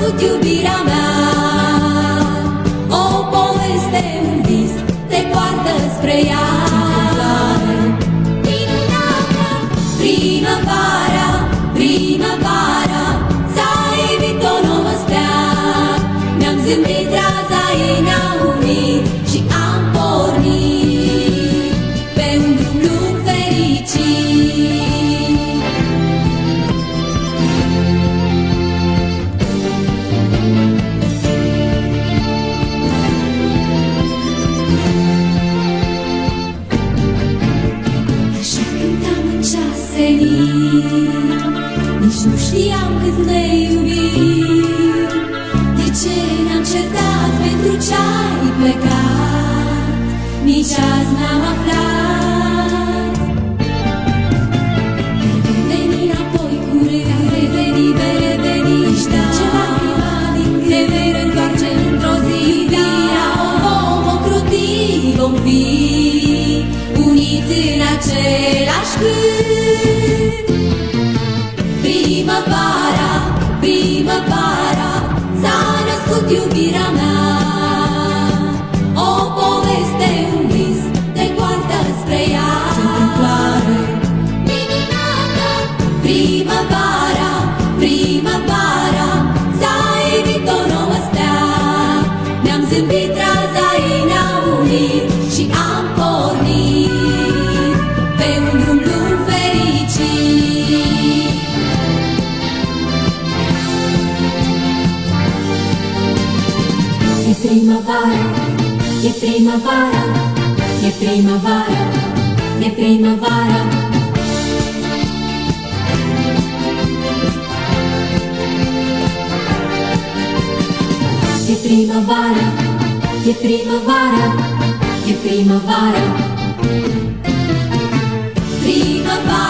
Would you be a man? Revenit Nici nu știam cât ne iubim. De ce ne-am certat, pentru ce-ai plecat? Nici azi n-am aflat. Vei reveni înapoi curând Reveni, vei reveni Știu ce va prima din gând Te vei reîntoarce într-o zi Iubirea o vom ocroti Vom fi uniți în același gând Primăvara, primăvara S-a născut iubirea mea. O poveste, un vis Te poartă spre ea. Ce întâmplare minunată Primăvara, primăvara S-a evit o nouă stea Ne-am zâmbit E primavara, e primavara, e primavara, e primavara. E primavara, e primavara, e primavara. Primavara.